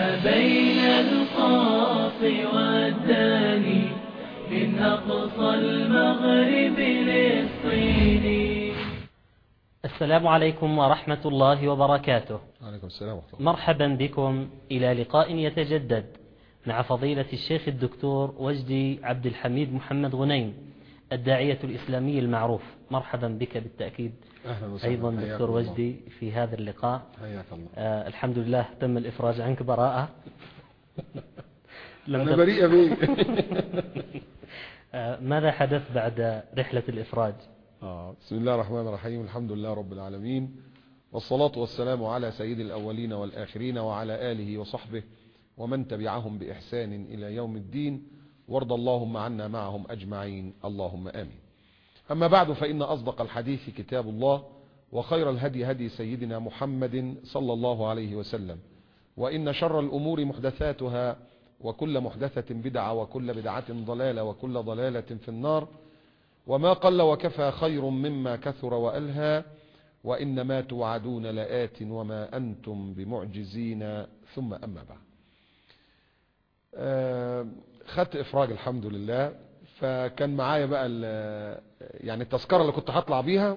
ما بين القاف والداني من أقصى المغرب للصين. السلام عليكم ورحمة الله وبركاته. عليكم السلام ورحمة الله. مرحبا بكم. إلى لقاء يتجدد مع فضيلة الشيخ الدكتور وجدي عبد الحميد محمد غنيم الداعية الإسلامي المعروف. مرحبا بك بالتأكيد. أهلا وسهلا. أيضا دكتور. وجدي في هذا اللقاء. حياك الله. آه الحمد لله تم الإفراج عنك براءة. لم أنا بريئة بيه آه ماذا حدث بعد رحلة الإفراج؟ آه. بسم الله الرحمن الرحيم. الحمد لله رب العالمين. والصلاة والسلام على سيد الأولين والآخرين وعلى آله وصحبه ومن تبعهم بإحسان إلى يوم الدين. وارض اللهم عنا معهم أجمعين. اللهم آمين. أما بعد فإن أصدق الحديث كتاب الله وخير الهدي هدي سيدنا محمد صلى الله عليه وسلم وإن شر الأمور محدثاتها وكل محدثة بدعة وكل بدعة ضلالة وكل ضلالة في النار وما قل وكفى خير مما كثر وألهى وإنما توعدون لآت وما أنتم بمعجزين ثم أما بعد. آه، خدت إفراج الحمد لله. فكان معايا بقى ال- يعني التذكرة اللي كنت هطلع بيها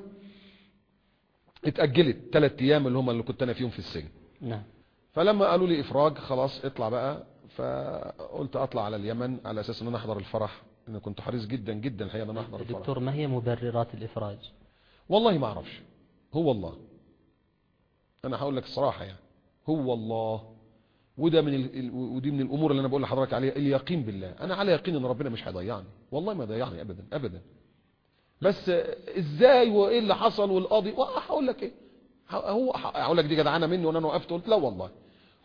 اتأجلت ثلاث أيام اللي هم اللي كنت أنا فيهم في السجن. نعم. فلما قالوا لي إفراج خلاص اطلع بقى. فقلت أطلع على اليمن على أساس أن أنا أحضر الفرح. أنا كنت حريص جدا جدا الحقيقة أن أنا أحضر الفرح. دكتور ما هي مبررات الإفراج؟ والله ما أعرفش. هو الله. أنا هقول لك الصراحة يعني. هو الله. وده من ال... ودي من الأمور اللي أنا بقول لحضرتك عليها اليقين بالله. أنا على يقين إن ربنا مش هيضيعني. والله ما ضيعني ابدا ابدا. بس إزاي وإيه اللي حصل والقاضي؟ هقول لك إيه. هو هقول لك دي جدعانة مني وأنا وقفت قلت لا والله.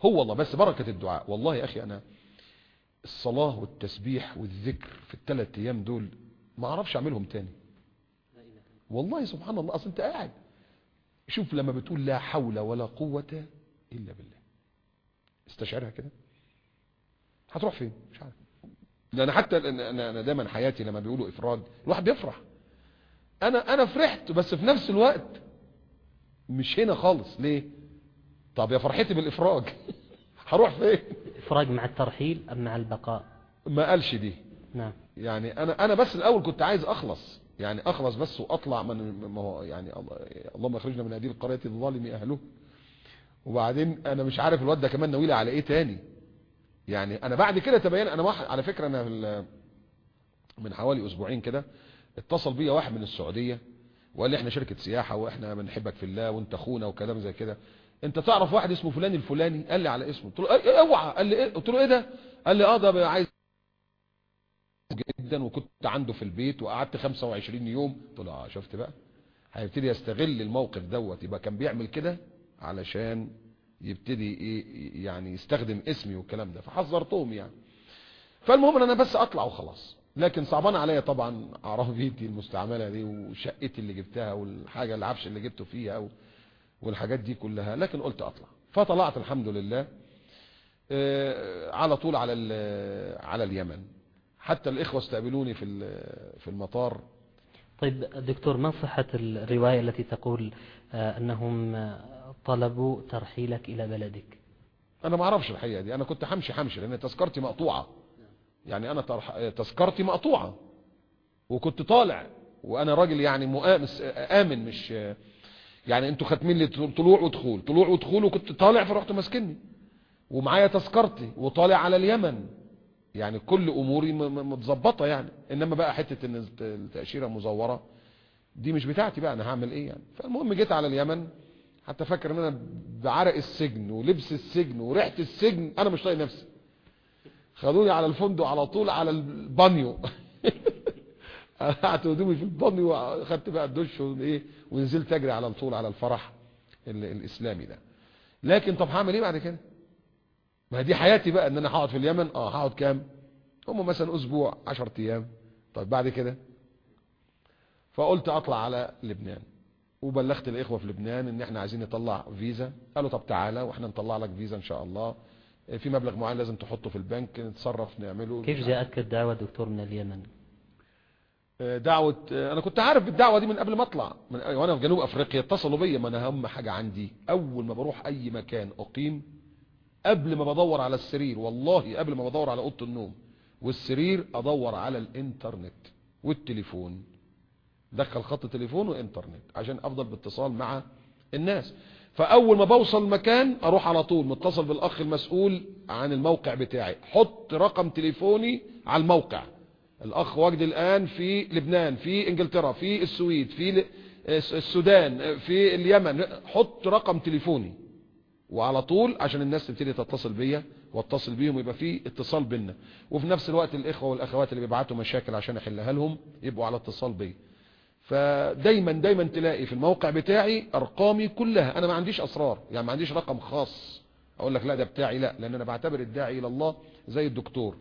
هو الله بس بركة الدعاء. والله يا أخي أنا الصلاة والتسبيح والذكر في الثلاث أيام دول ما أعرفش أعملهم تاني. والله سبحان الله أصل أنت قاعد. شوف لما بتقول لا حول ولا قوة إلا بالله. استشعرها كده. هتروح فين؟ مش عارف. لأن حتى أنا دايما حياتي لما بيقولوا افراج الواحد بيفرح. أنا أنا فرحت بس في نفس الوقت مش هنا خالص. ليه؟ طب يا فرحتي بالإفراج. هروح فين؟ إفراج مع الترحيل أم مع البقاء؟ ما قالش دي. نعم. يعني أنا أنا بس الأول كنت عايز أخلص. يعني أخلص بس وأطلع من ما هو يعني الله- اللهم اخرجنا من هذه القرية الظالم أهله. وبعدين أنا مش عارف الواد ده كمان ناوي على إيه تاني. يعني أنا بعد كده تبين أنا واحد على فكرة أنا من حوالي أسبوعين كده اتصل بيا واحد من السعودية وقال لي إحنا شركة سياحة وإحنا بنحبك في الله وإنت أخونا وكلام زي كده. أنت تعرف واحد اسمه فلان الفلاني؟ قال لي على اسمه. قلت له أوعى. قال لي إيه؟ قلت له إيه ده؟ قال لي آه ده عايز جدا. وكنت عنده في البيت وقعدت 25 يوم. قلت له آه شفت بقى؟ هيبتدي يستغل الموقف دوت يبقى كان بيعمل كده؟ علشان يبتدي إيه يعني يستخدم اسمي والكلام ده. فحذرتهم يعني. فالمهم إن أنا بس أطلع وخلاص. لكن صعبان عليا طبعا عربيتي المستعملة دي وشقتي اللي جبتها والحاجة العفش اللي جبته فيها والحاجات دي كلها. لكن قلت أطلع. فطلعت الحمد لله. آه، على طول على على اليمن. حتى الإخوة استقبلوني في في المطار. طيب دكتور ما صحة الرواية التي تقول آه، أنهم آه، طلبوا ترحيلك إلى بلدك؟ أنا ما أعرفش الحقيقة دي. أنا كنت همشي همشي لأن تذكرتي مقطوعة. يعني ترح... تذكرتي مقطوعة. وكنت طالع وأنا راجل يعني مؤامس آمن مش يعني أنتوا خاتمين لي طلوع ودخول. طلوع ودخول وكنت طالع فرحت ماسكني. ومعايا تذكرتي وطالع على اليمن. يعني كل أموري متظبطة يعني. إنما بقى حتة إن الت- التأشيرة مزورة دي مش بتاعتي بقى أنا هعمل إيه يعني؟ فالمهم جيت على اليمن. حتى فاكر ان أنا بعرق السجن ولبس السجن وريحة السجن أنا مش طايق نفسي. خدوني على الفندق على طول على البانيو. قعدت هدومي في البانيو واخدت بقى الدش وإيه ونزلت أجري على طول على الفرح ال- الإسلامي ده. لكن طب هعمل إيه بعد كده؟ ما دي حياتي بقى إن أنا هقعد في اليمن؟ آه هقعد كام؟ هم مثلا أسبوع 10 أيام. طيب بعد كده؟ فقلت أطلع على لبنان. وبلغت الإخوة في لبنان إن إحنا عايزين نطلع فيزا. قالوا طب تعالى وإحنا نطلع لك فيزا إن شاء الله. في مبلغ معين لازم تحطه في البنك نتصرف نعمله. كيف جاءتك الدعوة دكتور من اليمن؟ دعوة أنا كنت عارف بالدعوة دي من قبل ما أطلع. من وأنا في جنوب أفريقيا اتصلوا بيا ما أنا أهم حاجة عندي أول ما بروح أي مكان أقيم قبل ما بدور على السرير والله قبل ما بدور على أوضة النوم والسرير أدور على الإنترنت والتليفون. دخل خط تليفون وإنترنت عشان أفضل باتصال مع الناس. فأول ما بوصل مكان أروح على طول متصل بالأخ المسؤول عن الموقع بتاعي. حط رقم تليفوني على الموقع. الأخ وجدي الآن في لبنان في إنجلترا في السويد في السودان في اليمن. حط رقم تليفوني. وعلى طول عشان الناس تبتدي تتصل بيا واتصل بيهم يبقى في اتصال بينا. وفي نفس الوقت الإخوة والأخوات اللي بيبعتوا مشاكل عشان أحلها لهم يبقوا على اتصال بيا. فدايما دايما تلاقي في الموقع بتاعي أرقامي كلها. أنا ما عنديش أسرار يعني ما عنديش رقم خاص. أقول لك لا ده بتاعي لا لأن أنا بعتبر الداعي إلى الله زي الدكتور.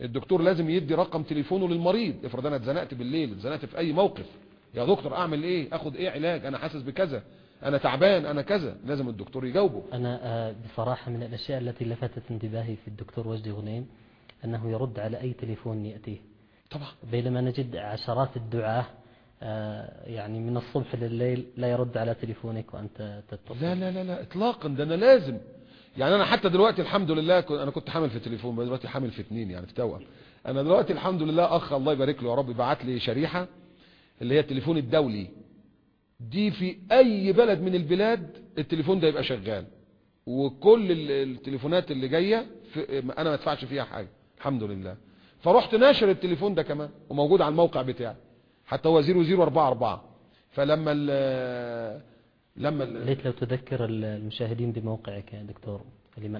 الدكتور لازم يدي رقم تليفونه للمريض. افرض أنا اتزنقت بالليل اتزنقت في أي موقف. يا دكتور أعمل إيه؟ آخد إيه علاج؟ أنا حاسس بكذا. أنا تعبان أنا كذا. لازم الدكتور يجاوبه. أنا آه، بصراحة من الأشياء التي لفتت انتباهي في الدكتور وجدي غنيم أنه يرد على أي تليفون يأتيه. طبعا. بينما نجد عشرات الدعاة آه، يعني من الصبح لليل لا يرد على تليفونك وأنت تتصل. لا لا لا لا اطلاقا ده أنا لازم. يعني أنا حتى دلوقتي الحمد لله أنا كنت حامل في تليفون دلوقتي حامل في اتنين يعني في توأم. أنا دلوقتي الحمد لله أخ الله يبارك له يا رب بعت لي شريحة اللي هي التليفون الدولي. دي في أي بلد من البلاد التليفون ده يبقى شغال. وكل ال- التليفونات اللي جاية في أنا ما أدفعش فيها حاجة الحمد لله. فرحت ناشر التليفون ده كمان وموجود على الموقع بتاعي. حتى هو 0044 فلما ال لما ال ليت لو تذكر المشاهدين بموقعك يا دكتور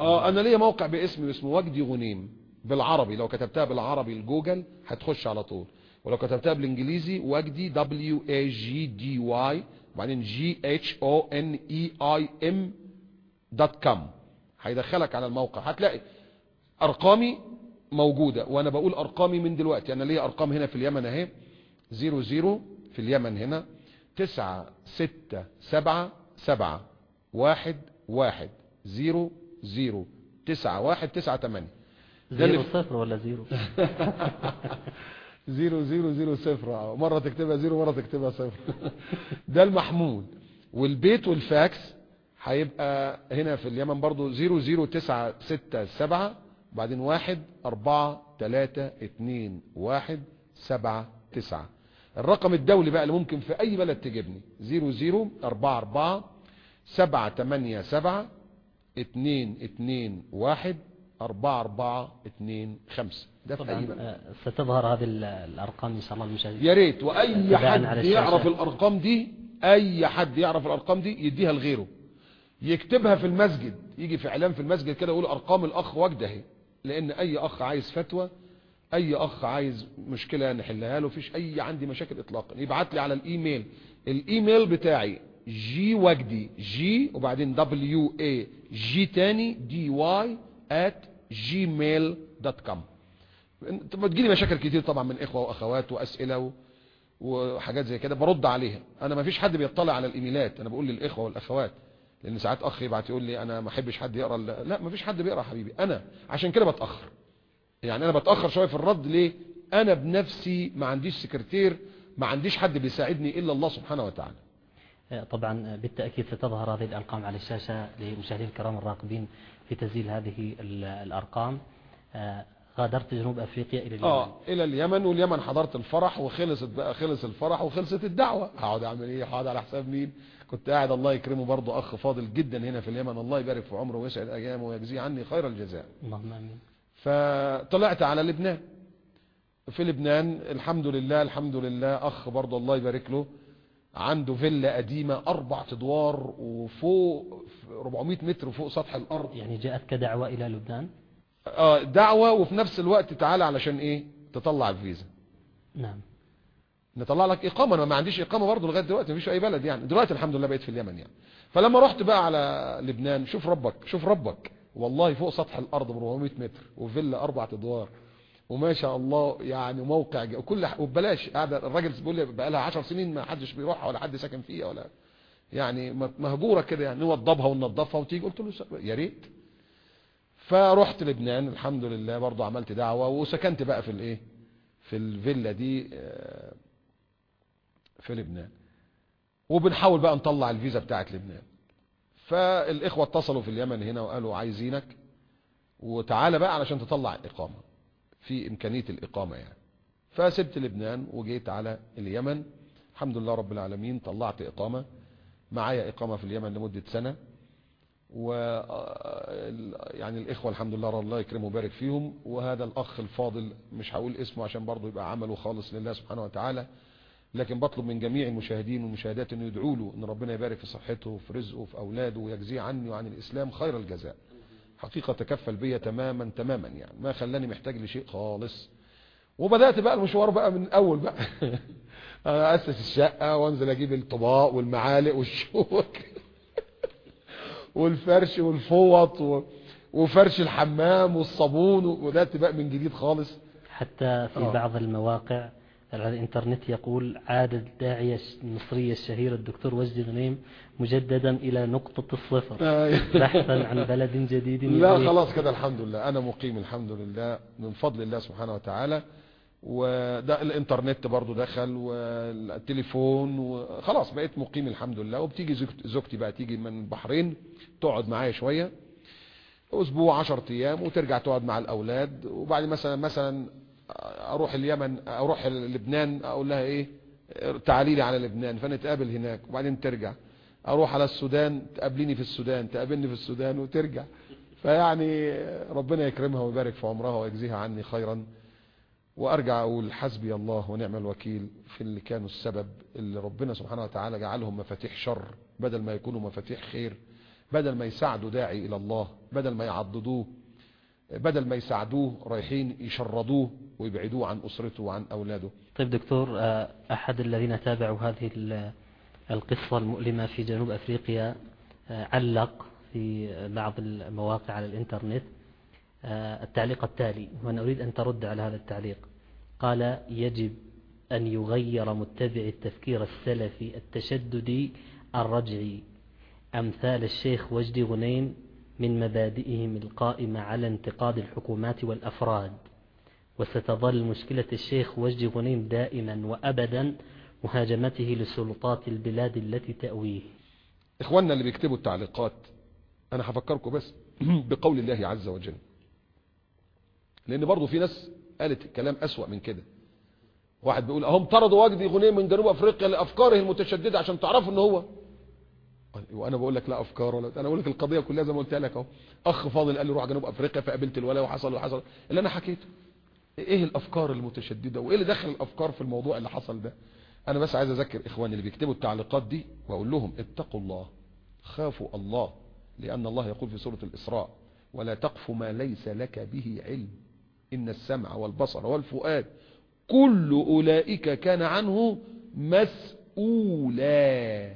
آه أنا ليا موقع باسمي اسمه وجدي غنيم بالعربي لو كتبتها بالعربي الجوجل هتخش على طول. ولو كتبتها بالإنجليزي وجدي دبليو اي جي دي واي وبعدين G H O N E I M dot com هيدخلك على الموقع. هتلاقي أرقامي موجودة وأنا بقول أرقامي من دلوقتي. أنا ليا أرقام هنا في اليمن أهي. 00 في اليمن هنا 9 6 7 7 1 1 0 0 9 1 9 8 ده اللي zero صفر ولا zero؟ zero zero zero صفر. آه. مرة تكتبها zero مرة تكتبها صفر. ده المحمول والبيت والفاكس هيبقى هنا في اليمن برضو zero zero تسعة ستة سبعة وبعدين واحد أربعة تلاتة اتنين واحد سبعة تسعة. الرقم الدولي بقى اللي ممكن في أي بلد تجيبني. zero zero أربعة أربعة سبعة تمانية سبعة اتنين اتنين واحد أربعة أربعة اتنين خمسة. ده في طبعا بلد. آه، ستظهر هذه ال- الأرقام إن شاء الله المشاهدين. يا ريت. وأي حد. يعرف الأرقام دي أي حد يعرف الأرقام دي يديها لغيره. يكتبها في المسجد يجي في إعلان في المسجد كده يقول أرقام الأخ وجده. لأن أي أخ عايز فتوى أي أخ عايز مشكلة نحلها له فيش أي عندي مشاكل اطلاقا. يبعت لي على الإيميل. الإيميل بتاعي G وجدي G وبعدين W A G تاني D Y at Gmail dot com بتجيلي مشاكل كتير طبعا من إخوة وأخوات وأسئلة و... وحاجات زي كده برد عليها. أنا ما فيش حد بيطلع على الإيميلات. أنا بقول للإخوة والأخوات لأن ساعات أخ يبعت يقول لي أنا ما أحبش حد يقرأ لا ما فيش حد بيقرأ حبيبي. أنا عشان كده بتأخر. يعني أنا بتأخر شوية في الرد ليه؟ أنا بنفسي ما عنديش سكرتير ما عنديش حد بيساعدني إلا الله سبحانه وتعالى. آه، طبعا آه، بالتأكيد ستظهر هذه الأرقام على الشاشة للمشاهدين الكرام الراقبين في تسجيل هذه ال- الأرقام. آه، غادرت جنوب أفريقيا إلى اليمن. آه إلى اليمن واليمن حضرت الفرح وخلصت بقى خلص الفرح وخلصت الدعوة. هقعد أعمل إيه؟ هقعد على حساب مين؟ كنت قاعد الله يكرمه برضه أخ فاضل جدا هنا في اليمن. الله يبارك في عمره ويسعد أيامه ويجزيه عني خير الجزاء. اللهم آمين. فطلعت على لبنان. في لبنان الحمد لله الحمد لله أخ برضه الله يبارك له عنده فيلا قديمة أربع أدوار وفوق 400 متر فوق سطح الأرض. يعني جاءتك دعوة إلى لبنان؟ آه، دعوة وفي نفس الوقت تعالى علشان إيه؟ تطلع الفيزا. نعم. نطلع لك إقامة أنا ما عنديش إقامة برضه لغاية دلوقتي مفيش أي بلد يعني. دلوقتي الحمد لله بقيت في اليمن يعني. فلما رحت بقى على لبنان شوف ربك شوف ربك. والله فوق سطح الأرض ب 400 متر وفيلا أربع أدوار وما شاء الله يعني موقع وكل وببلاش قاعدة الراجل بيقول لي بقى لها 10 سنين ما حدش بيروحها ولا حد ساكن فيها ولا يعني مهجورة كده يعني نوضبها وننضفها وتيجي قلت له يا ريت. فرحت لبنان الحمد لله برضه عملت دعوة وسكنت بقى في الإيه؟ في الفيلا دي آه، في لبنان. وبنحاول بقى نطلع الفيزا بتاعت لبنان. فالإخوة اتصلوا في اليمن هنا وقالوا عايزينك وتعالى بقى علشان تطلع الإقامة في إمكانية الإقامة يعني. فسبت لبنان وجيت على اليمن الحمد لله رب العالمين طلعت إقامة معايا إقامة في اليمن لمدة سنة و يعني الإخوة الحمد لله الله يكرمه ويبارك فيهم وهذا الأخ الفاضل مش هقول اسمه عشان برضه يبقى عمله خالص لله سبحانه وتعالى لكن بطلب من جميع المشاهدين والمشاهدات انه يدعوا له إن ربنا يبارك في صحته وفي رزقه وفي أولاده ويجزيه عني وعن الإسلام خير الجزاء. حقيقة تكفل بيا تماما تماما يعني. ما خلاني محتاج لشيء خالص. وبدأت بقى المشوار بقى من الأول بقى. أسس الشقة وأنزل أجيب الطباق والمعالق والشوك والفرش والفوط و... وفرش الحمام والصابون. وبدأت بقى من جديد خالص. حتى في آه. بعض المواقع على الإنترنت يقول عاد الداعية المصري الشهير الدكتور وجدي غنيم مجددا إلى نقطة الصفر. بحثا عن بلد جديد. لا. خلاص كده الحمد لله. أنا مقيم الحمد لله من فضل الله سبحانه وتعالى. وده الإنترنت برضو دخل والتليفون وخلاص بقيت مقيم الحمد لله. وبتيجي زوجت- زوجتي بقى تيجي من البحرين تقعد معايا شوية أسبوع عشر أيام وترجع تقعد مع الأولاد. وبعد مثلا مثلا أروح اليمن أروح لبنان أقول لها إيه تعالي لي على لبنان فنتقابل هناك وبعدين ترجع. أروح على السودان تقابليني في السودان تقابلني في السودان وترجع. فيعني ربنا يكرمها ويبارك في عمرها ويجزيها عني خيرا. وأرجع أقول حسبي الله ونعم الوكيل في اللي كانوا السبب اللي ربنا سبحانه وتعالى جعلهم مفاتيح شر بدل ما يكونوا مفاتيح خير بدل ما يساعدوا داعي إلى الله بدل ما يعضدوه. بدل ما يساعدوه رايحين يشردوه ويبعدوه عن أسرته وعن أولاده. طيب دكتور آه، أحد الذين تابعوا هذه ال- القصة المؤلمة في جنوب أفريقيا آه، علق في بعض المواقع على الإنترنت آه، التعليق التالي وأنا أريد أن ترد على هذا التعليق. قال يجب أن يغير متبع التفكير السلفي التشددي الرجعي. أمثال الشيخ وجدي غنيم من مبادئهم القائمة على انتقاد الحكومات والأفراد. وستظل مشكلة الشيخ وجدي غنيم دائما وأبدا مهاجمته لسلطات البلاد التي تأويه. إخواننا اللي بيكتبوا التعليقات أنا هفكركم بس بقول الله عز وجل. لأن برضو في ناس قالت كلام أسوأ من كده. واحد بيقول أهم طردوا وجدي غنيم من جنوب أفريقيا لأفكاره المتشددة عشان تعرفوا ان هو وأنا بقول لك لا أفكار ولا أنا بقول لك القضية كلها زي ما قلت لك أهو. أخ فاضل قال لي روح جنوب أفريقيا فقابلت الولا وحصل وحصل. اللي أنا حكيته. إيه الأفكار المتشددة؟ وإيه اللي دخل الأفكار في الموضوع اللي حصل ده؟ أنا بس عايز أذكر إخواني اللي بيكتبوا التعليقات دي وأقول لهم اتقوا الله. خافوا الله لأن الله يقول في سورة الإسراء ولا تقف ما ليس لك به علم. إن السمع والبصر والفؤاد كل أولئك كان عنه مسؤولا.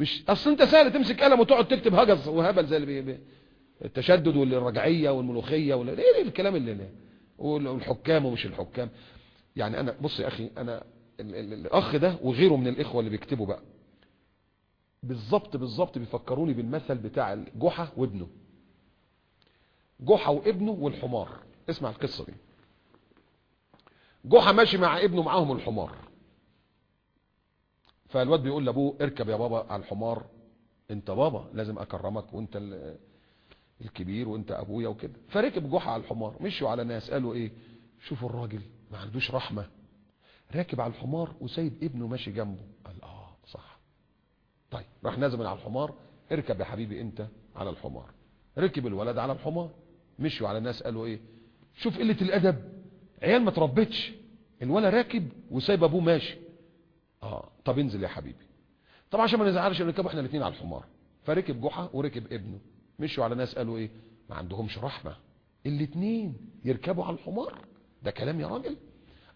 مش أصل أنت سهل تمسك قلم وتقعد تكتب هجس وهبل زي اللي بي- التشدد والرجعية والملوخية ولا إيه الكلام اللي اللي- والحكام ومش الحكام. يعني أنا بص يا أخي أنا ال- ال- الأخ ده وغيره من الإخوة اللي بيكتبوا بقى. بالظبط بالظبط بيفكروني بالمثل بتاع جحا وابنه. جحا وابنه والحمار. اسمع القصة دي. جحا ماشي مع ابنه معاهم الحمار. فالواد بيقول لأبوه اركب يا بابا على الحمار. انت بابا لازم أكرمك وانت ال- الكبير وانت أبويا وكده. فركب جحا على الحمار. مشوا على ناس قالوا إيه؟ شوفوا الراجل ما عندوش رحمة. راكب على الحمار وسايب ابنه ماشي جنبه. قال آه صح. طيب راح نازل على الحمار. اركب يا حبيبي انت على الحمار. ركب الولد على الحمار. مشوا على الناس قالوا إيه؟ شوف قلة الأدب. عيال ما تربتش. الولد راكب وسايب أبوه ماشي. آه. طب انزل يا حبيبي. طبعا عشان ما نزعلش نركبوا إحنا الاثنين على الحمار. فركب جحا وركب ابنه. مشوا على ناس قالوا إيه؟ ما عندهمش رحمة. الاثنين يركبوا على الحمار. ده كلام يا راجل.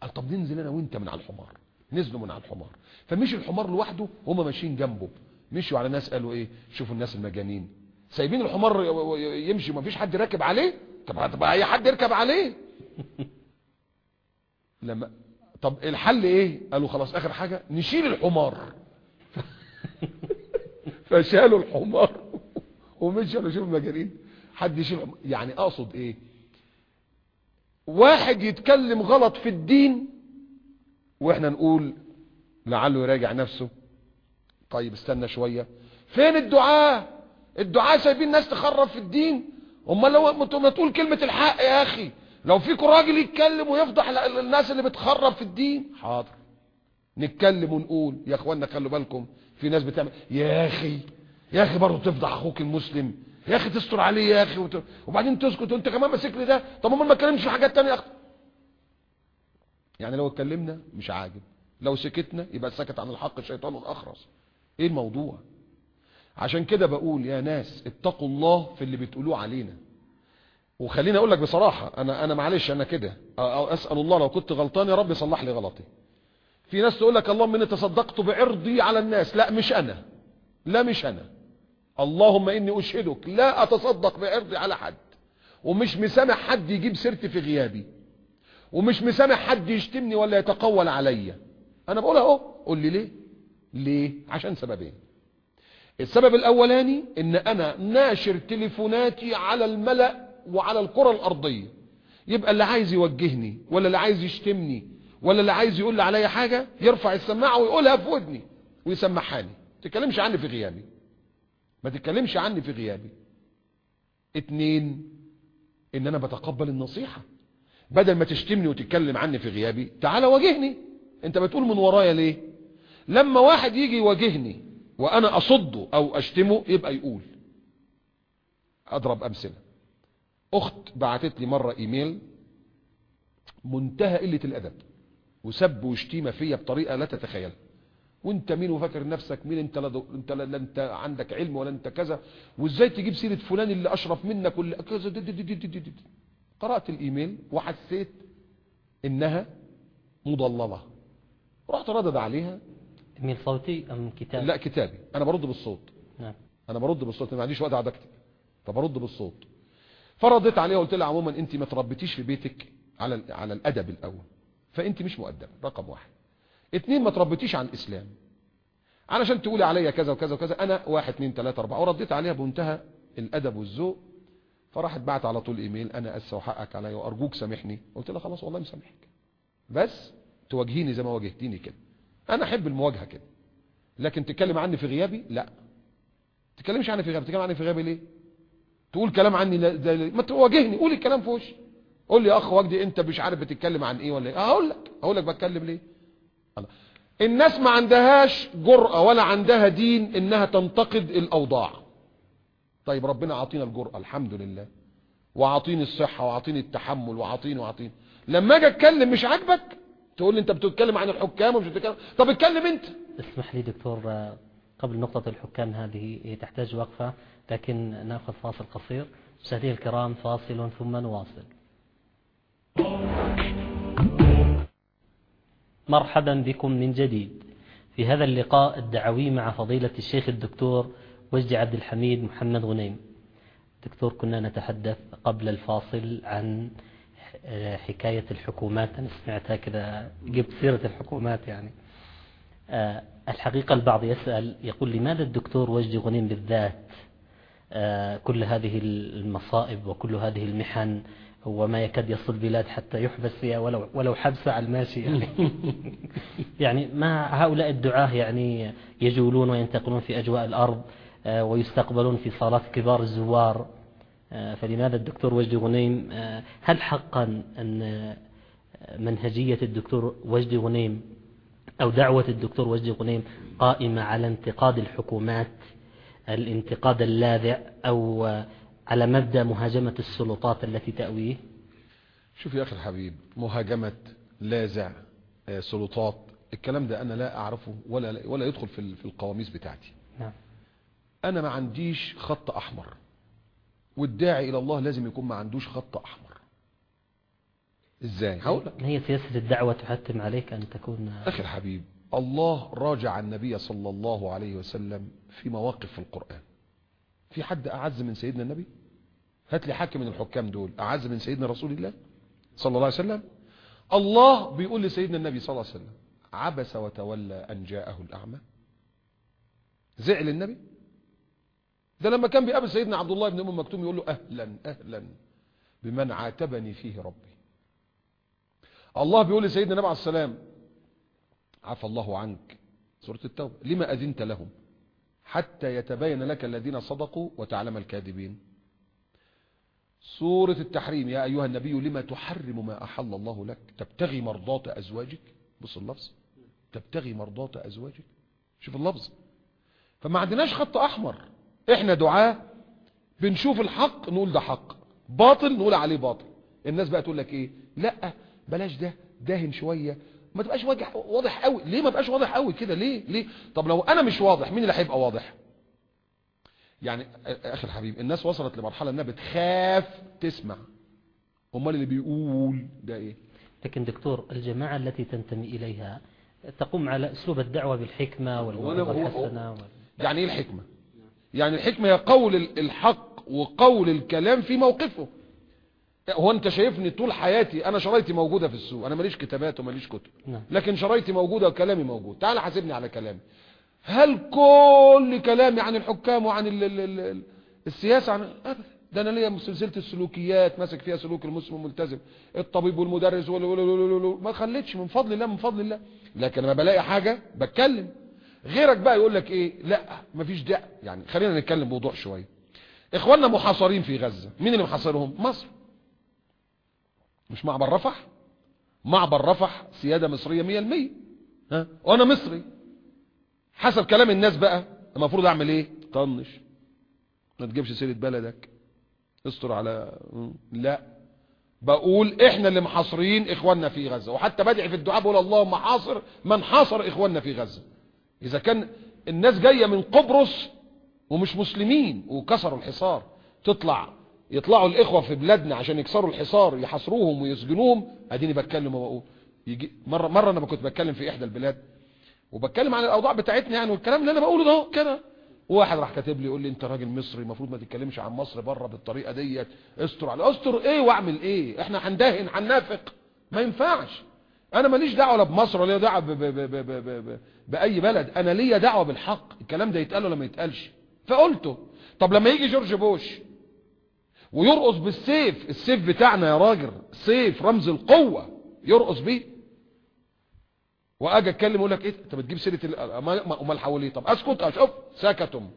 قال طب ننزل أنا وانت من على الحمار. نزلوا من على الحمار. فمشي الحمار لوحده وهم ماشيين جنبه. مشوا على ناس قالوا إيه؟ شوفوا الناس المجانين. سايبين الحمار يمشي. ما فيش حد راكب عليه. طب هتبقى أي حد يركب عليه. لما طب الحل إيه؟ قالوا خلاص آخر حاجة نشيل الحمار. فشالوا الحمار. ومشوا شوف المجانين. حد يشيل الحمار. يعني أقصد إيه؟ واحد يتكلم غلط في الدين وإحنا نقول لعله يراجع نفسه. طيب استنى شوية. فين الدعاء الدعاء سايبين الناس تخرب في الدين. أمال لو ما تقول كلمة الحق يا أخي. لو فيكم راجل يتكلم ويفضح ال- ال- الناس اللي بتخرب في الدين حاضر. نتكلم ونقول يا اخوانا خلوا بالكم في ناس بتعمل يا أخي يا أخي برضه تفضح أخوك المسلم يا أخي تستر عليه يا أخي وت... وبعدين تسكت وانت كمان ماسك لي ده طب امال ما أتكلمش في حاجات تانية اخطر يعني لو اتكلمنا مش عاجب لو سكتنا يبقى سكت عن الحق شيطان اخرس إيه الموضوع؟ عشان كده بقول يا ناس اتقوا الله في اللي بتقولوه علينا. وخليني أقول لك بصراحة أنا أنا معلش أنا كده أسأل الله لو كنت غلطان يا رب يصلح لي غلطي. في ناس تقول لك اللهم إني تصدقت بعرضي على الناس لا مش أنا لا مش أنا. اللهم إني أشهدك لا أتصدق بعرضي على حد. ومش مسامح حد يجيب سيرتي في غيابي. ومش مسامح حد يشتمني ولا يتقول عليا. أنا بقول أهو قول لي ليه؟ ليه؟ عشان سببين. السبب الأولاني إن أنا ناشر تليفوناتي على الملأ وعلى الكرة الأرضية. يبقى اللي عايز يوجهني ولا اللي عايز يشتمني ولا اللي عايز يقول لي عليا حاجة يرفع السماعة ويقولها في ودني ويسمعها لي. تتكلمش عني في غيابي. ما تتكلمش عني في غيابي. اتنين إن أنا بتقبل النصيحة. بدل ما تشتمني وتتكلم عني في غيابي تعالى واجهني. أنت بتقول من ورايا ليه؟ لما واحد يجي يواجهني وأنا أصده أو أشتمه يبقى يقول. أضرب أمثلة. أخت بعتت لي مرة إيميل منتهى قلة الأدب وسب وشتيمة فيا بطريقة لا تتخيلها. وأنت مين وفاكر نفسك؟ مين أنت لا. أنت لا, أنت عندك علم ولا أنت كذا؟ وإزاي تجيب سيرة فلان اللي أشرف منك واللي كذا؟ دي دي دي دي دي دي. قرأت الإيميل وحسيت إنها مضللة. رحت ردد عليها. إيميل صوتي أم كتاب؟ لا كتابي. أنا برد بالصوت. نعم. أنا برد بالصوت. ما عنديش وقت أقعد أكتب. فبرد بالصوت. فرديت عليها وقلت لها عموما أنت ما تربيتيش في بيتك على على الأدب الأول فأنت مش مؤدبة رقم واحد. اتنين ما تربيتيش عن الاسلام علشان تقولي عليا كذا وكذا وكذا أنا واحد اتنين تلاتة أربعة ورديت عليها بمنتهى الأدب والذوق فراحت بعت على طول إيميل أنا أسف وحقك عليا وأرجوك سامحني. قلت لها خلاص والله مسامحك. بس تواجهيني زي ما واجهتيني كده. أنا أحب المواجهة كده. لكن تتكلم عني في غيابي؟ لا. تتكلمش عني في غيابي. تتكلم عني في غيابي ليه؟ تقول كلام عني زي ما تواجهني قول الكلام في وشي. قول لي يا أخ وجدي أنت مش عارف بتتكلم عن إيه ولا إيه. هقول لك هقول لك بتكلم ليه. الناس ما عندهاش جرأة ولا عندها دين إنها تنتقد الأوضاع. طيب ربنا عاطينا الجرأة الحمد لله. وعاطيني الصحة وعاطيني التحمل وعاطيني وعاطيني لما أجي أتكلم مش عاجبك تقول لي أنت بتتكلم عن الحكام ومش بتتكلم. طب اتكلم أنت. اسمح لي دكتور قبل نقطة الحكام هذه تحتاج وقفة لكن نأخذ فاصل قصير. مشاهدينا الكرام فاصل ثم نواصل. مرحبا بكم من جديد. في هذا اللقاء الدعوي مع فضيلة الشيخ الدكتور وجدي عبد الحميد محمد غنيم. دكتور كنا نتحدث قبل الفاصل عن آه، حكاية الحكومات. أنا سمعتها كذا جبت سيرة الحكومات يعني. الحقيقة البعض يسأل يقول لماذا الدكتور وجدي غنيم بالذات؟ آه، كل هذه المصائب وكل هذه المحن وما يكاد يصل البلاد حتى يحبس فيها ولو ولو حبس على الماشي يعني. يعني ما هؤلاء الدعاة يعني يجولون وينتقلون في أجواء الأرض آه، ويستقبلون في صالات كبار الزوار. آه، فلماذا الدكتور وجدي غنيم؟ آه، هل حقا أن آه، منهجية الدكتور وجدي غنيم أو دعوة الدكتور وجدي غنيم قائمة على انتقاد الحكومات الانتقاد اللاذع أو على مبدأ مهاجمة السلطات التي تأويه؟ شوف يا أخي الحبيب مهاجمة لاذع آه، سلطات الكلام ده أنا لا أعرفه ولا ولا يدخل في في القواميس بتاعتي. نعم. أنا ما عنديش خط أحمر والداعي إلى الله لازم يكون ما عندوش خط أحمر. إزاي؟ هقول لك هي سياسة الدعوة تحتم عليك أن تكون أخي الحبيب الله راجع النبي صلى الله عليه وسلم في مواقف في القرآن. في حد أعز من سيدنا النبي؟ هات لي حاكم من الحكام دول أعز من سيدنا رسول الله صلى الله عليه وسلم؟ الله بيقول لسيدنا النبي صلى الله عليه وسلم عبس وتولى أن جاءه الأعمى. زعل النبي؟ ده لما كان بيقابل سيدنا عبد الله بن أم مكتوم يقول له أهلا أهلا بمن عاتبني فيه ربي. الله بيقول لسيدنا النبي عليه السلام عفى الله عنك. سورة التوبة. لما أذنت لهم حتى يتبين لك الذين صدقوا وتعلم الكاذبين. سورة التحريم. يا أيها النبي لما تحرم ما أحل الله لك؟ تبتغي مرضات أزواجك. بص اللفظ. تبتغي مرضات أزواجك. شوف اللفظ. فما عندناش خط أحمر. إحنا دعاة بنشوف الحق نقول ده حق. باطل نقول عليه باطل. الناس بقى تقول لك إيه؟ لأ بلاش ده داهن شوية. ما تبقاش واضح واضح قوي. ليه ما بقاش واضح قوي كده؟ ليه؟ ليه؟ طب لو أنا مش واضح مين اللي هيبقى واضح؟ يعني أخي الحبيب الناس وصلت لمرحلة إنها بتخاف تسمع. أمال اللي بيقول ده إيه؟ لكن دكتور الجماعة التي تنتمي إليها تقوم على بالحكمة والموعظة هو- الحسنة وال... يعني إيه الحكمة؟ يعني الحكمة هي قول ال- الحق وقول الكلام في موقفه. هو انت شايفني طول حياتي أنا شرايطي موجودة في السوق أنا ماليش كتابات وماليش كتب. نعم. لكن شرايطي موجودة وكلامي موجود. تعال حاسبني على كلامي. هل كل كلامي عن الحكام وعن ال ال ال ال السياسة عن ابدا. ده أنا ليا سلسلة السلوكيات ماسك فيها سلوك المسلم الملتزم الطبيب والمدرس وال- وال- وال- وال- وال- ما خليتش من فضل الله من فضل الله. لكن لما بلاقي حاجة بتكلم. غيرك بقى يقول لك إيه؟ لأ مفيش داعي. يعني خلينا نتكلم بوضوح شوية. إخواننا محاصرين في غزة. مين اللي محاصرهم؟ مصر. مش معبر رفح؟ معبر رفح سيادة مصرية مية المية. ها؟ وأنا مصري. حسب كلام الناس بقى المفروض أعمل إيه؟ طنش. ما تجيبش سيرة بلدك. استر على لا. بقول إحنا اللي محاصرين إخواننا في غزة. وحتى بدعي في الدعاء بقول اللهم حاصر من حاصر إخواننا في غزة. إذا كان الناس جاية من قبرص ومش مسلمين وكسروا الحصار تطلع يطلعوا الإخوة في بلادنا عشان يكسروا الحصار يحاصروهم ويسجنوهم. أديني بتكلم وبقول. يجي مرة, مرة أنا كنت بتكلم في إحدى البلاد وبتكلم عن الأوضاع بتاعتنا يعني والكلام اللي أنا بقوله ده كده. واحد راح كاتب لي يقول لي أنت راجل مصري المفروض ما تتكلمش عن مصر بره بالطريقة ديت. استر على استر إيه وأعمل إيه؟ إحنا هندهن هننافق. ما ينفعش. أنا ماليش دعوة لا بمصر ولا دعوة بأي بلد. أنا ليا دعوة بالحق. الكلام ده يتقال ولا ما يتقالش؟ فقلته. طب لما يجي جورج بوش ويرقص بالسيف. السيف بتاعنا يا راجل سيف رمز القوة. يرقص بيه. وأجي أتكلم أقول لك إيه أنت بتجيب سيرة ال- ما- ما- أمال حواليه؟ طب أسكت أشوف سكتم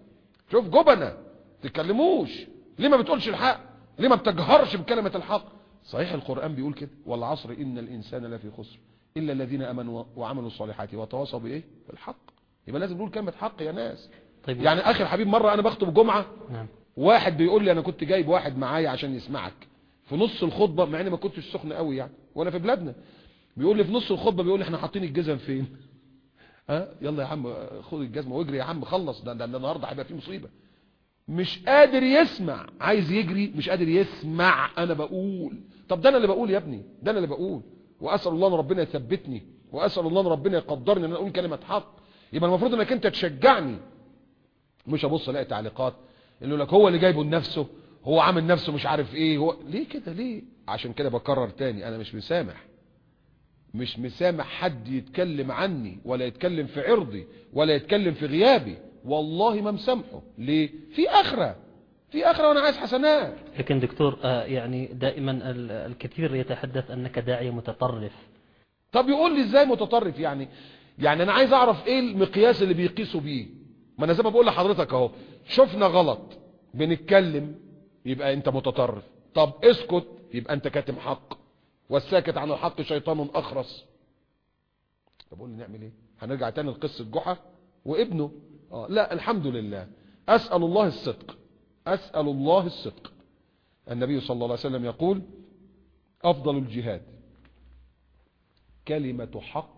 شوف جبنة. تتكلموش. ليه ما بتقولش الحق؟ ليه ما بتجهرش بكلمة الحق؟ صحيح القرآن بيقول كده. والعصر إن الإنسان لفي خسر. إلا الذين آمنوا وعملوا الصالحات وتواصوا بإيه؟ بالحق. يبقى لازم نقول كلمة حق يا ناس. طيب. يعني أخي الحبيب مرة أنا بخطب جمعة. نعم. واحد بيقول لي أنا كنت جايب واحد معايا عشان يسمعك. في نص الخطبة مع إني ما كنتش سخن قوي يعني وأنا في بلادنا. بيقول لي في نص الخطبة بيقول لي إحنا حاطين الجزم فين؟ ها؟ يلا يا عم خد الجزمة واجري يا عم خلص. ده, ده, ده النهارده هيبقى فيه مصيبة. مش قادر يسمع. عايز يجري مش قادر يسمع. أنا بقول. طب ده أنا اللي بقول يا ابني. ده أنا اللي بقول. وأسأل الله إن ربنا يثبتني. وأسأل الله إن ربنا يقدرني إن أنا أقول كلمة حق. يبقى المفروض إنك أنت تشجعني. مش أبص ألاقي تعليقات. يقول لك هو اللي جايبه لنفسه هو عامل نفسه مش عارف إيه هو ليه كده ليه؟ عشان كده بكرر تاني أنا مش مسامح. مش مسامح حد يتكلم عني ولا يتكلم في عرضي ولا يتكلم في غيابي. والله ما مسامحه. ليه؟ في اخره في اخره وأنا عايز حسنات لكن دكتور آه، يعني دائما ال- الكثير يتحدث أنك داعية متطرف. طب يقول لي إزاي متطرف يعني؟ يعني أنا عايز أعرف إيه المقياس اللي بيقيسوا بيه؟ ما أنا زي ما بقول لحضرتك أهو. شفنا غلط. بنتكلم يبقى انت متطرف. طب اسكت يبقى انت كاتم حق. والساكت عن الحق شيطان أخرس. طب قول لي نعمل إيه؟ هنرجع تاني لقصة جحا وابنه. آه لا الحمد لله. أسأل الله الصدق. أسأل الله الصدق. النبي صلى الله عليه وسلم يقول أفضل الجهاد كلمة حق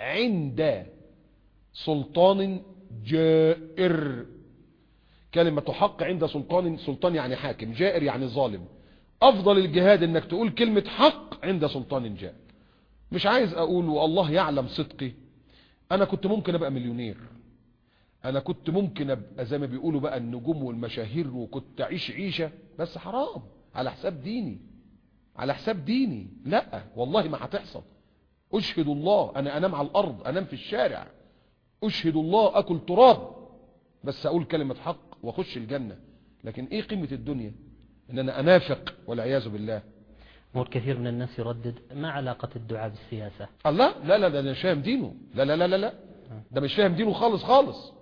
عند سلطان جائر. كلمة حق عند سلطان سلطان يعني حاكم جائر يعني ظالم. أفضل الجهاد إنك تقول كلمة حق عند سلطان جائر مش عايز أقول والله يعلم صدقي أنا كنت ممكن أبقى مليونير. أنا كنت ممكن أبقى زي ما بيقولوا بقى النجوم والمشاهير وكنت أعيش عيشة بس حرام على حساب ديني. على حساب ديني. لا والله ما هتحصل. أشهد الله أنا أنام على الأرض أنام في الشارع. أشهد الله أكل تراب. بس أقول كلمة حق وأخش الجنة. لكن إيه قيمة الدنيا؟ ان أنا أنافق والعياذ بالله. هو الكثير من الناس يردد ما علاقة الدعاء بالسياسة؟ الله؟ لا لا ده مش فاهم دينه. لا لا لا لا لا. ده مش فاهم دينه خالص خالص.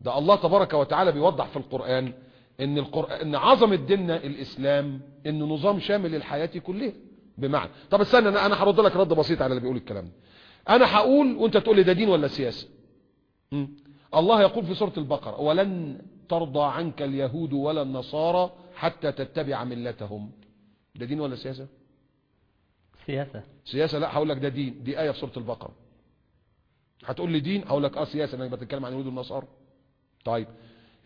ده الله تبارك وتعالى بيوضح في القرآن إن القرآن إن عظمة ديننا الإسلام إنه نظام شامل للحياة كلها. بمعنى طب استنى أنا أنا هرد لك رد بسيط على اللي بيقول الكلام ده. أنا هقول وأنت تقول لي ده دين ولا سياسة? الله يقول في سورة البقرة ولن ترضى عنك اليهود ولا النصارى حتى تتبع ملتهم. ده دين ولا سياسة؟ سياسة. سياسة؟ لا هقول لك ده دين. دي آية في سورة البقرة. هتقول لي دين؟ هقول لك آه سياسة أنا بتكلم عن اليهود والنصارى. طيب.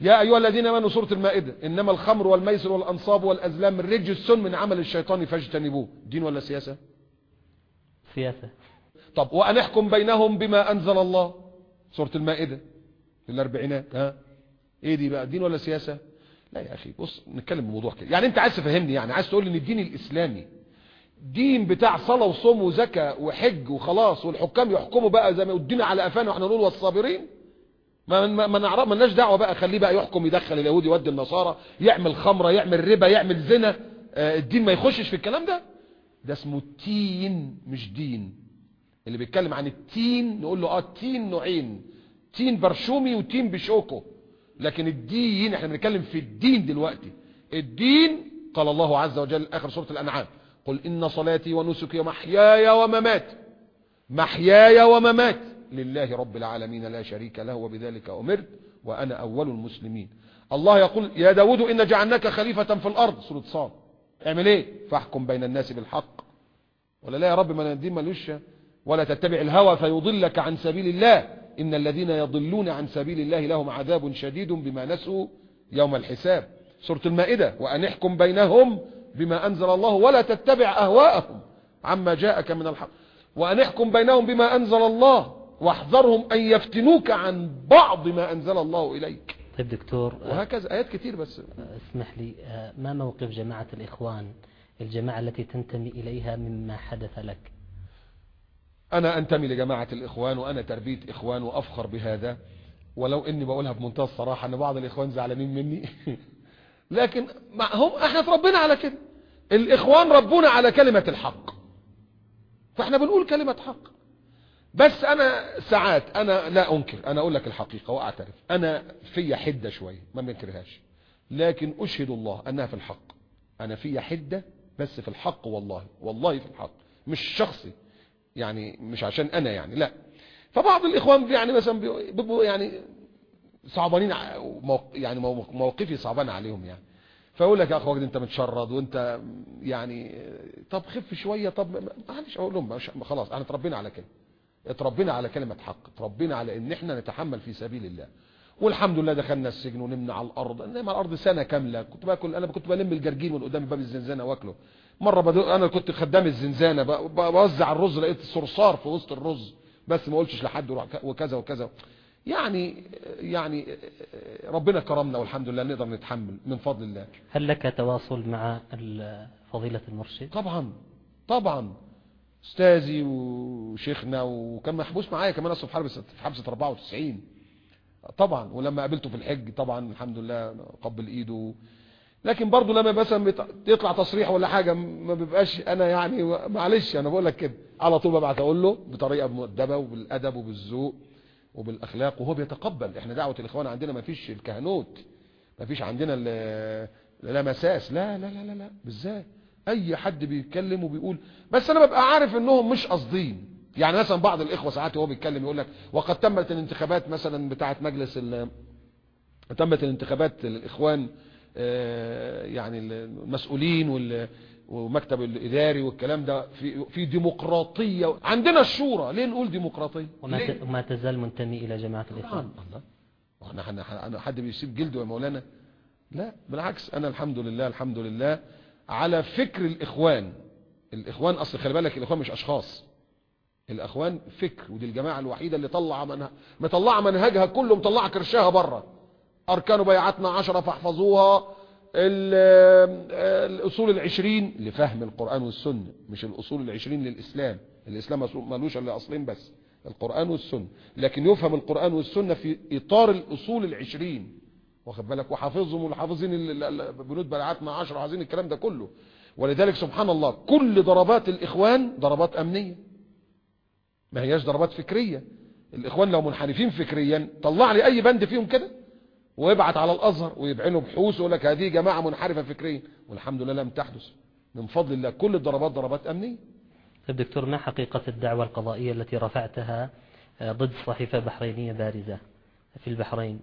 يا أيها الذين آمنوا سورة المائدة. إنما الخمر والميسر والأنصاب والأزلام رجس من عمل الشيطان فاجتنبوه. دين ولا سياسة؟ سياسة. طب وأن احكم بينهم بما أنزل الله. سورة المائدة. في الأربعينات ها؟ إيه دي بقى دين ولا سياسة؟ لا يا أخي بص نتكلم بموضوع كده يعني أنت عايز تفهمني يعني عايز تقول إن الدين الإسلامي دين بتاع صلاة وصوم وزكاة وحج وخلاص والحكام يحكموا بقى زي ما يدينا على قفانا وإحنا نقول والصابرين؟ ما ما ما مالناش دعوة بقى خليه بقى يحكم يدخل اليهود يودي النصارى يعمل خمرة يعمل ربا يعمل زنا. آه، الدين ما يخشش في الكلام ده؟ ده اسمه تين مش دين. اللي بيتكلم عن التين نقول له آه التين نوعين تين برشومي وتين بشوكو لكن الدين إحنا بنتكلم في الدين دلوقتي. الدين قال الله عز وجل آخر سورة الأنعام قل إن صلاتي ونسكي ومحياي ومماتي محياي ومماتي لله رب العالمين لا شريك له وبذلك أمرت وأنا أول المسلمين. الله يقول يا داود إن جعلناك خليفة في الأرض سورة صاد. اعمل إيه؟ فاحكم بين الناس بالحق. ولا لا يا رب ما الدين ملوش ولا تتبع الهوى فيضلك عن سبيل الله. إن الذين يضلون عن سبيل الله لهم عذاب شديد بما نسوا يوم الحساب. سورة المائدة وأن احكم بينهم بما أنزل الله ولا تتبع أهواءهم عما جاءك من الحق. وأن احكم بينهم بما أنزل الله واحذرهم أن يفتنوك عن بعض ما أنزل الله إليك. طيب دكتور آه، وهكذا آيات كتير بس. اسمح لي آه، ما موقف جماعة الإخوان الجماعة التي تنتمي إليها مما حدث لك؟ أنا أنتمي لجماعة الإخوان وأنا تربية إخوان وأفخر بهذا. ولو إني بقولها بمنتهى الصراحة أن بعض الإخوان زعلانين مني. لكن هم إحنا اتربينا على كده. الإخوان ربونا على كلمة الحق. فإحنا بنقول كلمة حق. بس أنا ساعات أنا لا أنكر أنا أقول لك الحقيقة وأعترف. أنا في حدة شوية ما بنكرهاش لكن أشهد الله أنها في الحق. أنا في حدة بس في الحق والله. والله في الحق. مش شخصي. يعني مش عشان أنا يعني لا. فبعض الإخوان يعني مثلا بيبقوا- يعني صعبانين يعني مو- موقفي صعبان عليهم يعني. فاقول لك يا اخو وجد أنت متشرد وأنت يعني طب خف شوية طب معلش أقول لهم خلاص إحنا اتربينا على كده اتربينا على كلمة حق اتربينا على إن إحنا نتحمل في سبيل الله. والحمد لله دخلنا السجن ونمنا على الأرض نمنا على الأرض سنة كاملة كنت باكل أنا كنت بلم الجرجير من قدام باب الزنزانة وأكله. مرة بدو أنا كنت خدام ب- بوزع الرز لقيت صرصار في وسط الرز بس ما قلتش لحد وكذا وكذا. يعني يعني ربنا كرمنا والحمد لله نقدر نتحمل من فضل الله. هل لك تواصل مع فضيلة المرشد؟ طبعا طبعا. أستاذي وشيخنا وكان محبوس معايا كمان أصلا في حبسه في حبسه 94 طبعا ولما قابلته في الحج طبعا الحمد لله قبل إيده. لكن برضه لما مثلا يطلع تصريح ولا حاجة ما بيبقاش أنا يعني معلش أنا بقول لك كده. على طول ببعت أقول له بطريقة مؤدبة وبالأدب وبالذوق وبالأخلاق وهو بيتقبل. إحنا دعوة الإخوان عندنا ما فيش الكهنوت ما فيش عندنا لا مساس. لا لا لا لا لا. بالذات أي حد بيتكلم وبيقول. بس أنا ببقى عارف إنهم مش قاصدين. يعني مثلا بعض الإخوة ساعات وهو بيتكلم يقول لك وقد تمت الانتخابات مثلا بتاعة مجلس تمت الانتخابات للاخوان يعني المسؤولين ومكتب الإداري والكلام ده في في ديمقراطية. عندنا الشورى. ليه نقول ديمقراطية؟ وما, تزال منتمي إلى جماعة طبعا الإخوان الله. إحنا أنا حد بيسيب جلده يا مولانا؟ لا بالعكس. أنا الحمد لله الحمد لله على فكر الإخوان. الإخوان أصل خلي بالك الإخوان مش أشخاص. الإخوان فكر ودي الجماعة الوحيدة اللي طلع منها مطلعه منهجها كله مطلعه كرشها بره أركان بيعتنا عشرة فاحفظوها. ال- الأصول العشرين لفهم القرآن والسنة مش الأصول العشرين للإسلام. الإسلام أصول- ملوش إلا أصلين بس القرآن والسنة. لكن يفهم القرآن والسنة في إطار الأصول العشرين. واخد بالك؟ وحافظهم والحافظين ال- ال- ال- بنود بيعتنا عشرة حافظين الكلام ده كله. ولذلك سبحان الله كل ضربات الإخوان ضربات أمنية. ما هياش ضربات فكرية. الإخوان لو منحرفين فكريا طلع لي أي بند فيهم كده؟ ويبعت على الأزهر ويبعنوا بحوث ويقول لك هذه جماعة منحرفة فكريا. والحمد لله لم تحدث. من فضل الله كل الضربات ضربات أمنية. طيب دكتور ما حقيقة الدعوة القضائية التي رفعتها ضد صحيفة بحرينية بارزة في البحرين؟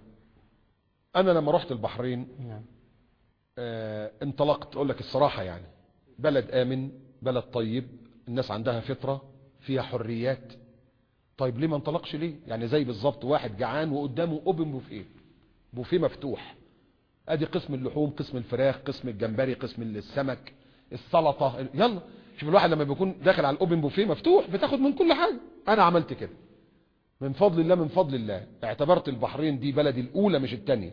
أنا لما رحت البحرين نعم. آه، انطلقت. أقول لك الصراحة يعني بلد آمن بلد طيب الناس عندها فطرة فيها حريات. طيب ليه ما انطلقش ليه؟ يعني زي بالظبط واحد جعان وقدامه اوبن بوفيه بوفيه مفتوح. ادي قسم اللحوم قسم الفراخ قسم الجمبري قسم السمك السلطة يلا. شوف الواحد لما بيكون داخل على الأوبن بوفيه مفتوح بتاخد من كل حاجة. أنا عملت كده. من فضل الله من فضل الله. اعتبرت البحرين دي بلدي الأولى مش التانية.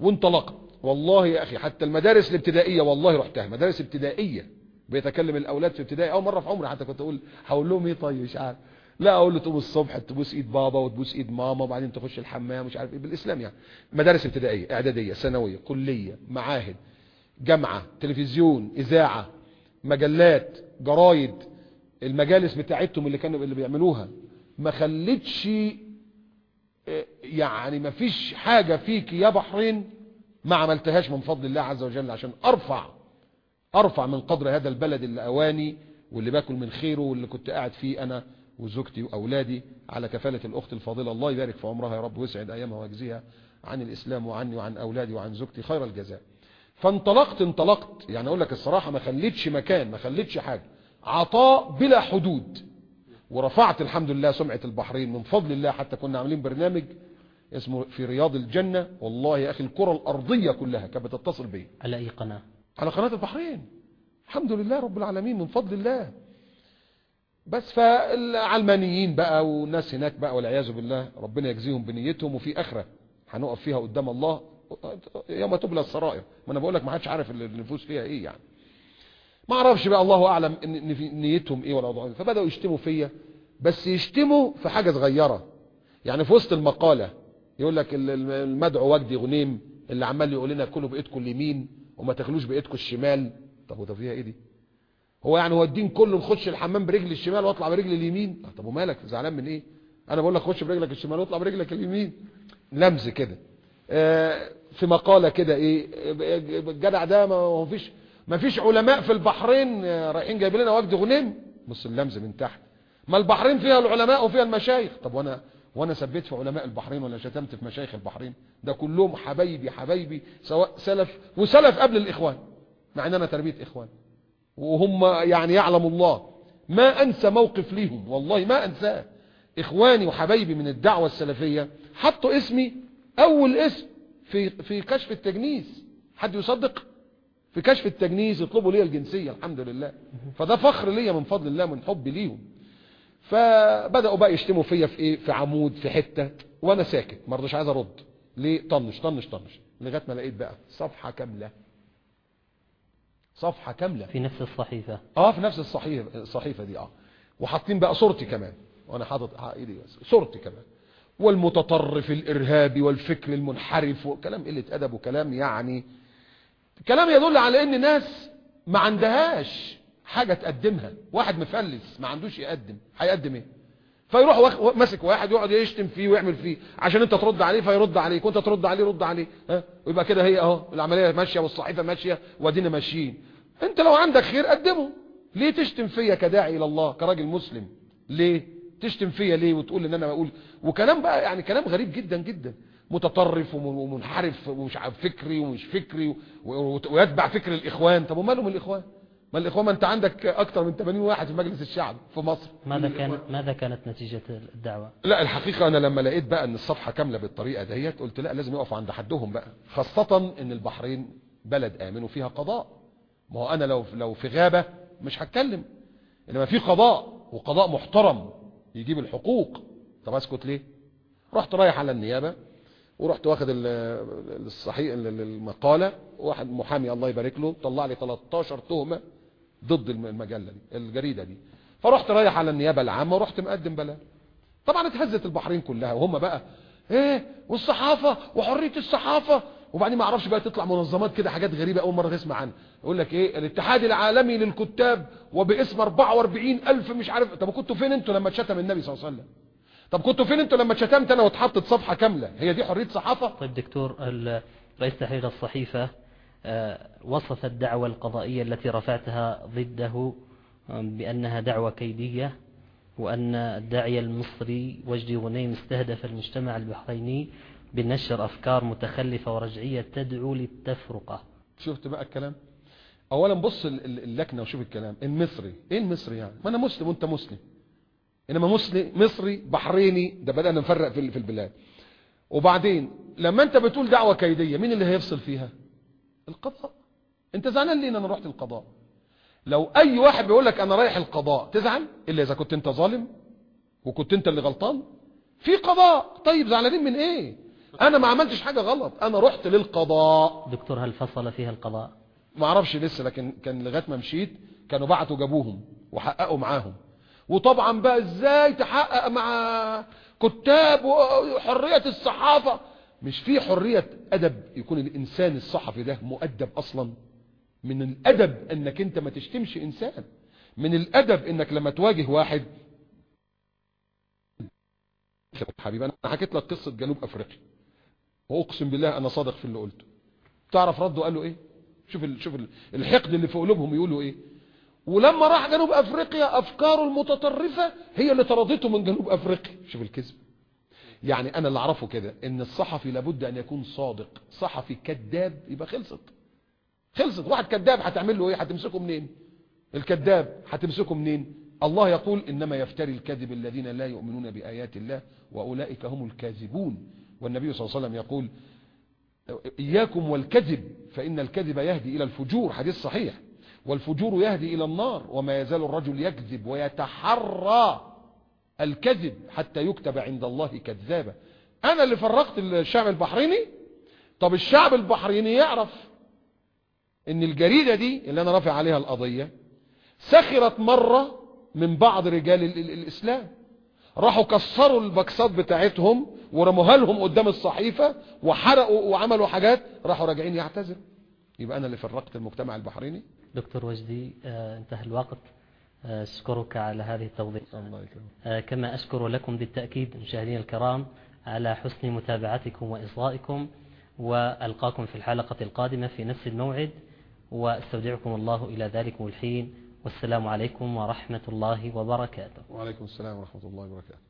وانطلقت. والله يا أخي حتى المدارس الابتدائية والله رحتها. مدارس ابتدائية. بيتكلم الأولاد في ابتدائي أول مرة في عمري حتى كنت أقول هقول لهم إيه طيب؟ مش عارف. لا أقول له تقوم الصبح تبوس إيد بابا وتبوس إيد ماما وبعدين تخش الحمام مش عارف إيه. بالإسلام يعني. مدارس ابتدائية إعدادية ثانوية كلية معاهد جامعة تلفزيون إذاعة مجلات جرايد. المجالس بتاعتهم اللي كانوا اللي بيعملوها ما خلتش يعني ما فيش حاجة فيك يا بحرين ما عملتهاش من فضل الله عز وجل عشان أرفع أرفع من قدر هذا البلد اللي اواني واللي باكل من خيره واللي كنت قاعد فيه أنا. وزوجتي وأولادي على كفالة الأخت الفاضلة. الله يبارك في عمرها يا رب ويسعد أيامها ويجزيها عن الإسلام وعني وعن أولادي وعن زوجتي خير الجزاء. فانطلقت انطلقت. يعني أقول لك الصراحة ما خليتش مكان ما خليتش حاجة. عطاء بلا حدود. ورفعت الحمد لله سمعة البحرين. من فضل الله حتى كنا عاملين برنامج اسمه في رياض الجنة. والله يا أخي الكرة الأرضية كلها كانت بتتصل بي. على أي قناة؟ على قناة البحرين. الحمد لله رب العالمين. من فضل الله. بس فالعلمانيين بقى والناس هناك بقى والعياذ بالله ربنا يجزيهم بنيتهم وفي آخرة هنقف فيها قدام الله. يوم تبلى السرائر. ما أنا بقول لك ما حدش عارف النفوس فيها إيه يعني. ما أعرفش بقى الله أعلم ان نيتهم إيه ولا وضعهم. فبدأوا يشتموا فيا. بس يشتموا في حاجة صغيرة. يعني في وسط المقالة يقول لك ال- ال- المدعو وجدي غنيم اللي عمال يقول لنا كلوا بإيدكم اليمين وما تاكلوش بإيدكم الشمال. طب وده فيها إيه دي؟ هو يعني هو الدين كله نخش الحمام برجل الشمال واطلع برجل اليمين؟ طب ومالك؟ زعلان من إيه؟ أنا بقول لك خش برجلك الشمال واطلع برجلك اليمين. لمز كده. آه، في مقالة كده إيه؟ الجدع ده ما هو فيش ما فيش علماء في البحرين آه، رايحين جايبين لنا وجد غنيم. بص اللمز من تحت. ما البحرين فيها العلماء وفيها المشايخ. طب وأنا وأنا سبيت في علماء البحرين ولا شتمت في مشايخ البحرين؟ ده كلهم حبايبي حبايبي سواء سلف وسلف قبل الإخوان مع إن أنا تربية إخوان. وهم يعني يعلم الله. ما أنسى موقف ليهم. والله ما أنساه. إخواني وحبايبي من الدعوة السلفية حطوا اسمي أول اسم في في كشف التجنيس. حد يصدق؟ في كشف التجنيس يطلبوا لي الجنسية الحمد لله. فده فخر ليا من فضل الله من حبي ليهم. فبدأوا بقى يشتموا فيا في إيه؟ في عمود في حتة. وأنا ساكت ما عايز أرد. ليه؟ طنش طنش طنش. لغاية ما لقيت بقى صفحة كاملة. صفحة كاملة. في نفس الصحيفة. آه في نفس الصحيفة الصحيفة دي آه. وحاطين بقى صورتي كمان. وأنا حاطط إيدي صورتي كمان. والمتطرف الإرهابي والفكر المنحرف وكلام قلة أدب وكلام يعني كلام يدل على إن ناس ما عندهاش حاجة تقدمها. واحد مفلس ما عندوش يقدم. هيقدم إيه؟ فيروح واخ- ماسك واحد يقعد يشتم فيه ويعمل فيه عشان انت ترد عليه فيرد عليك وانت ترد عليه يرد عليه ها؟ ويبقى كده هي اهو العملية ماشية والصحيفة ماشية وادينا ماشيين. انت لو عندك خير قدمه. ليه تشتم فيا كداعي إلى الله كراجل مسلم؟ ليه؟ تشتم فيا ليه وتقول إن أنا بقول وكلام بقى يعني كلام غريب جدا جدا. متطرف وم- ومنحرف ومش فكري ومش فكري و- ويتبع فكر الإخوان. طب ومالهم الإخوان؟ ما الاخوان ما أنت عندك أكتر من 80 واحد في مجلس الشعب في مصر. ماذا كان ماذا كانت نتيجة الدعوة؟ لا الحقيقة أنا لما لقيت بقى أن الصفحة كاملة بالطريقة ديت قلت لا لازم يقفوا عند حدهم بقى خاصة أن البحرين بلد آمن وفيها قضاء. ما هو أنا لو لو في غابة مش هتكلم. إنما في قضاء وقضاء محترم يجيب الحقوق. طب أسكت ليه؟ رحت رايح على النيابة ورحت واخد ال- الصحيح ال- المقالة. واحد محامي الله يبارك له طلع لي 13 تهمة. ضد الم- المجلة دي الجريدة دي. فرحت رايح على النيابة العامة ورحت مقدم بلاغ طبعا اتهزت البحرين كلها. وهم بقى إيه؟ والصحافة وحرية الصحافة. وبعدين ما أعرفش بقى تطلع منظمات كده حاجات غريبة أول مرة تسمع عنها. يقول لك إيه؟ الاتحاد العالمي للكتاب وباسم 44 ألف مش عارف. طب كنتوا فين أنتوا لما اتشتم النبي صلى الله عليه وسلم؟ طب كنتوا فين أنتوا لما اتشتمت أنا واتحطت صفحة كاملة؟ هي دي حرية صحافة؟ طيب دكتور رئيس تحرير الصحيفة وصف الدعوة القضائية التي رفعتها ضده آه، بأنها دعوة كيدية وأن الداعية المصري وجدي غنيم استهدف المجتمع البحريني بنشر أفكار متخلفة ورجعية تدعو للتفرقة. شفت بقى الكلام؟ اولا بص ال- ال- اللكنة وشوف الكلام. المصري إيه المصري يعني. ما أنا مسلم وأنت مسلم. إنما مسلم مصري بحريني. ده بدأنا نفرق في ال- في البلاد. وبعدين لما أنت بتقول دعوة كيدية مين اللي هيفصل فيها؟ القضاء. انت زعلان ليه إن أنا رحت القضاء؟ لو أي واحد بيقول لك أنا رايح القضاء تزعل؟ إلا إذا كنت أنت ظالم وكنت أنت اللي غلطان؟ في قضاء. طيب زعلانين من إيه؟ أنا ما عملتش حاجة غلط. أنا رحت للقضاء. دكتور هل فصل فيها القضاء؟ ما أعرفش لسه لكن كان لغاية ما مشيت كانوا بعتوا جابوهم وحققوا معاهم. وطبعا بقى إزاي تحقق مع كتاب وحريه الصحافة؟ مش في حرية أدب يكون الإنسان الصحفي ده مؤدب أصلا؟ من الأدب إنك أنت ما تشتمش إنسان. من الأدب إنك لما تواجه واحد حبيبي أنا حكيت لك قصة جنوب أفريقيا. وأقسم بالله أنا صادق في اللي قلته. تعرف رده قال له إيه؟ شوف. شوف ال... الحقد اللي في قلوبهم يقولوا إيه؟ ولما راح جنوب أفريقيا أفكاره المتطرفة هي اللي طردته من جنوب أفريقيا. شوف الكذب. يعني أنا اللي أعرفه كده إن الصحفي لابد أن يكون صادق. صحفي كذاب يبقى خلصت. خلصت. واحد كذاب هتعمل له إيه؟ هتمسكه منين؟ الكذاب هتمسكه منين؟ الله يقول إنما يفتري الكذب الذين لا يؤمنون بآيات الله وأولئك هم الكاذبون. والنبي صلى الله عليه وسلم يقول إياكم والكذب فإن الكذب يهدي إلى الفجور. حديث صحيح. والفجور يهدي إلى النار وما يزال الرجل يكذب ويتحرى. الكذب حتى يكتب عند الله كذابا. أنا اللي فرقت الشعب البحريني؟ طب الشعب البحريني يعرف إن الجريدة دي اللي أنا رافع عليها القضية سخرت مرة من بعض رجال ال ال الإسلام. راحوا كسروا البكسات بتاعتهم ورموها لهم قدام الصحيفة وحرقوا وعملوا حاجات راحوا راجعين يعتذروا. يبقى أنا اللي فرقت المجتمع البحريني؟ دكتور وجدي آه، انتهى الوقت. أشكرك على هذه التوضيح. الله يكرمك آه، كما أشكر لكم بالتأكيد مشاهدينا الكرام على حسن متابعتكم وإصغائكم وألقاكم في الحلقة القادمة في نفس الموعد وأستودعكم الله إلى ذلكم الحين والسلام عليكم ورحمة الله وبركاته. وعليكم السلام ورحمة الله وبركاته.